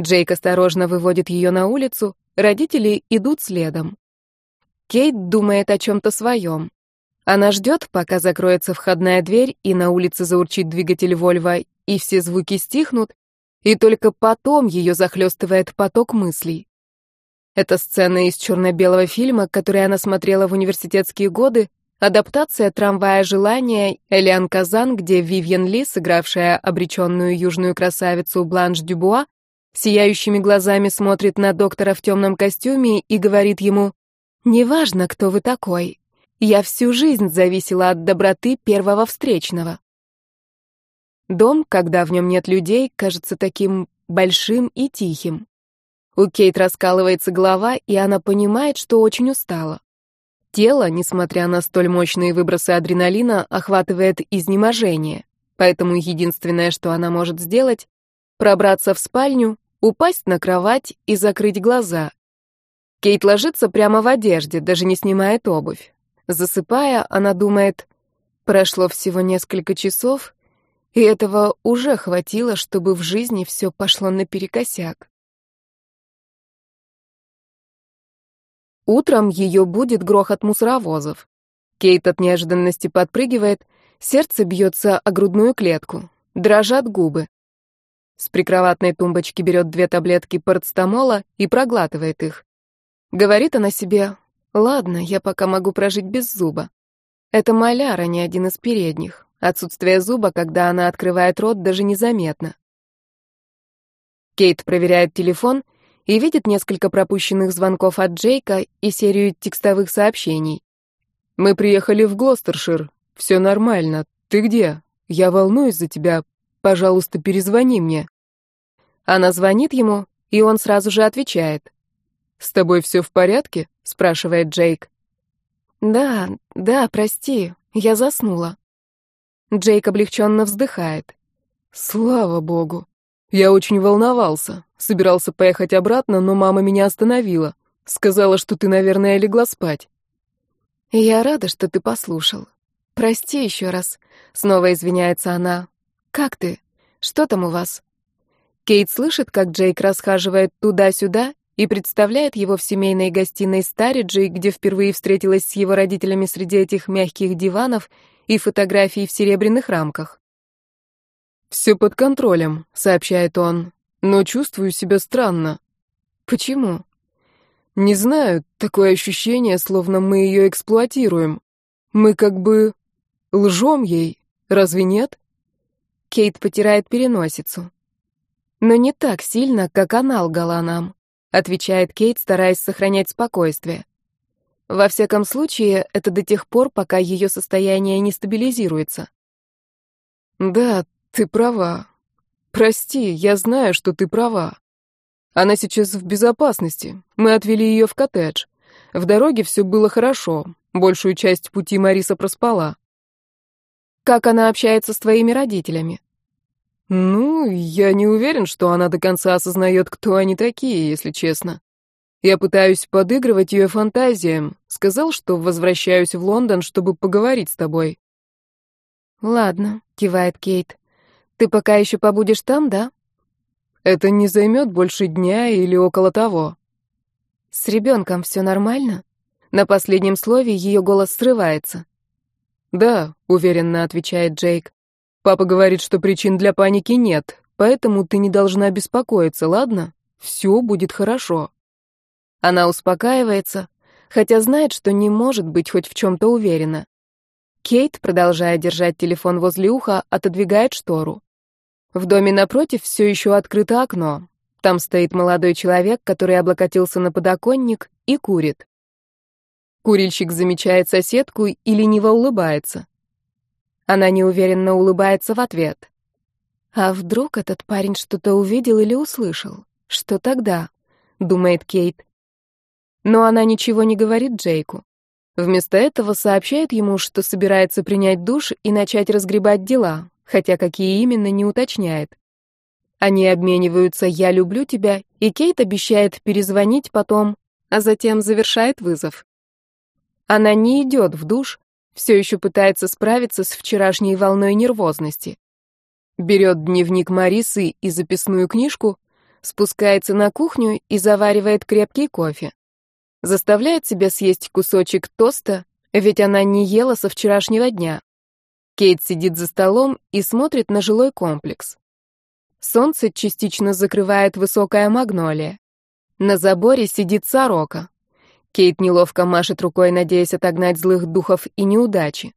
Джейк осторожно выводит ее на улицу, родители идут следом. Кейт думает о чем-то своем. Она ждет, пока закроется входная дверь, и на улице заурчит двигатель Вольва, и все звуки стихнут, и только потом ее захлестывает поток мыслей. Это сцена из черно-белого фильма, который она смотрела в университетские годы, адаптация «Трамвая желания» Элиан Казан, где Вивьен Ли, сыгравшая обреченную южную красавицу Бланш Дюбуа, сияющими глазами смотрит на доктора в темном костюме и говорит ему «Неважно, кто вы такой, я всю жизнь зависела от доброты первого встречного». Дом, когда в нем нет людей, кажется таким большим и тихим. У Кейт раскалывается голова, и она понимает, что очень устала. Тело, несмотря на столь мощные выбросы адреналина, охватывает изнеможение. Поэтому единственное, что она может сделать, пробраться в спальню, упасть на кровать и закрыть глаза. Кейт ложится прямо в одежде, даже не снимает обувь. Засыпая, она думает, прошло всего несколько часов, и этого уже хватило, чтобы в жизни все пошло наперекосяк. Утром ее будет грохот мусоровозов. Кейт от неожиданности подпрыгивает, сердце бьется о грудную клетку, дрожат губы. С прикроватной тумбочки берет две таблетки парацетамола и проглатывает их. Говорит она себе, ладно, я пока могу прожить без зуба. Это маляр, а не один из передних. Отсутствие зуба, когда она открывает рот, даже незаметно. Кейт проверяет телефон и видит несколько пропущенных звонков от Джейка и серию текстовых сообщений. «Мы приехали в Глостершир. Все нормально. Ты где? Я волнуюсь за тебя. Пожалуйста, перезвони мне». Она звонит ему, и он сразу же отвечает. «С тобой все в порядке?» — спрашивает Джейк. «Да, да, прости, я заснула». Джейк облегченно вздыхает. «Слава богу! Я очень волновался. Собирался поехать обратно, но мама меня остановила. Сказала, что ты, наверное, легла спать». «Я рада, что ты послушал. Прости еще раз». Снова извиняется она. «Как ты? Что там у вас?» Кейт слышит, как Джейк расхаживает туда-сюда и представляет его в семейной гостиной Стариджей, где впервые встретилась с его родителями среди этих мягких диванов и фотографий в серебряных рамках. «Все под контролем», — сообщает он, — «но чувствую себя странно». «Почему?» «Не знаю, такое ощущение, словно мы ее эксплуатируем. Мы как бы лжем ей, разве нет?» Кейт потирает переносицу. «Но не так сильно, как она лгала нам», — отвечает Кейт, стараясь сохранять спокойствие. Во всяком случае, это до тех пор, пока ее состояние не стабилизируется. Да, ты права. Прости, я знаю, что ты права. Она сейчас в безопасности. Мы отвели ее в коттедж. В дороге все было хорошо. Большую часть пути Мариса проспала. Как она общается с твоими родителями? Ну, я не уверен, что она до конца осознает, кто они такие, если честно. Я пытаюсь подыгрывать ее фантазиям. Сказал, что возвращаюсь в Лондон, чтобы поговорить с тобой. Ладно, кивает Кейт. Ты пока еще побудешь там, да? Это не займет больше дня или около того. С ребенком все нормально? На последнем слове ее голос срывается. Да, уверенно отвечает Джейк. Папа говорит, что причин для паники нет, поэтому ты не должна беспокоиться, ладно? Все будет хорошо. Она успокаивается, хотя знает, что не может быть хоть в чем-то уверена. Кейт, продолжая держать телефон возле уха, отодвигает штору. В доме напротив все еще открыто окно. Там стоит молодой человек, который облокотился на подоконник и курит. Курильщик замечает соседку и лениво улыбается. Она неуверенно улыбается в ответ. А вдруг этот парень что-то увидел или услышал? Что тогда? Думает Кейт но она ничего не говорит Джейку. Вместо этого сообщает ему, что собирается принять душ и начать разгребать дела, хотя какие именно не уточняет. Они обмениваются «я люблю тебя», и Кейт обещает перезвонить потом, а затем завершает вызов. Она не идет в душ, все еще пытается справиться с вчерашней волной нервозности. Берет дневник Марисы и записную книжку, спускается на кухню и заваривает крепкий кофе. Заставляет себя съесть кусочек тоста, ведь она не ела со вчерашнего дня. Кейт сидит за столом и смотрит на жилой комплекс. Солнце частично закрывает высокая магнолия. На заборе сидит сорока. Кейт неловко машет рукой, надеясь отогнать злых духов и неудачи.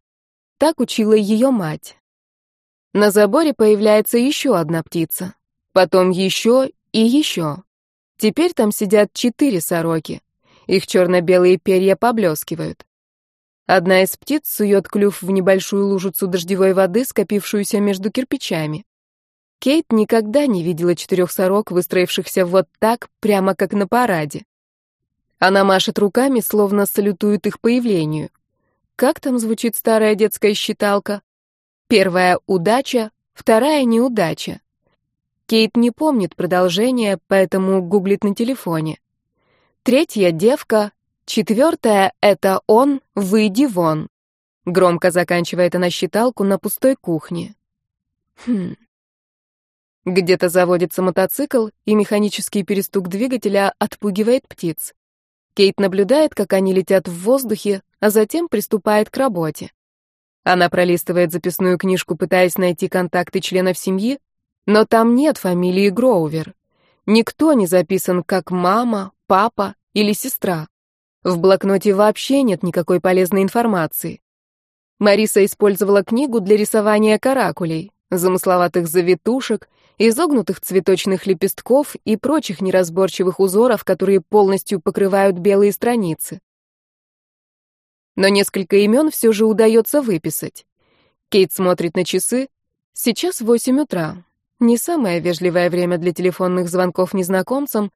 Так учила ее мать. На заборе появляется еще одна птица. Потом еще и еще. Теперь там сидят четыре сороки. Их черно-белые перья поблескивают. Одна из птиц сует клюв в небольшую лужицу дождевой воды, скопившуюся между кирпичами. Кейт никогда не видела четырех сорок, выстроившихся вот так, прямо как на параде. Она машет руками, словно салютует их появлению. Как там звучит старая детская считалка? Первая — удача, вторая — неудача. Кейт не помнит продолжение, поэтому гуглит на телефоне. Третья — девка, четвертая — это он, выйди вон. Громко заканчивает она считалку на пустой кухне. Хм. Где-то заводится мотоцикл, и механический перестук двигателя отпугивает птиц. Кейт наблюдает, как они летят в воздухе, а затем приступает к работе. Она пролистывает записную книжку, пытаясь найти контакты членов семьи, но там нет фамилии Гроувер. Никто не записан как мама, папа или сестра. В блокноте вообще нет никакой полезной информации. Мариса использовала книгу для рисования каракулей, замысловатых завитушек, изогнутых цветочных лепестков и прочих неразборчивых узоров, которые полностью покрывают белые страницы. Но несколько имен все же удается выписать. Кейт смотрит на часы. Сейчас восемь утра. Не самое вежливое время для телефонных звонков незнакомцам,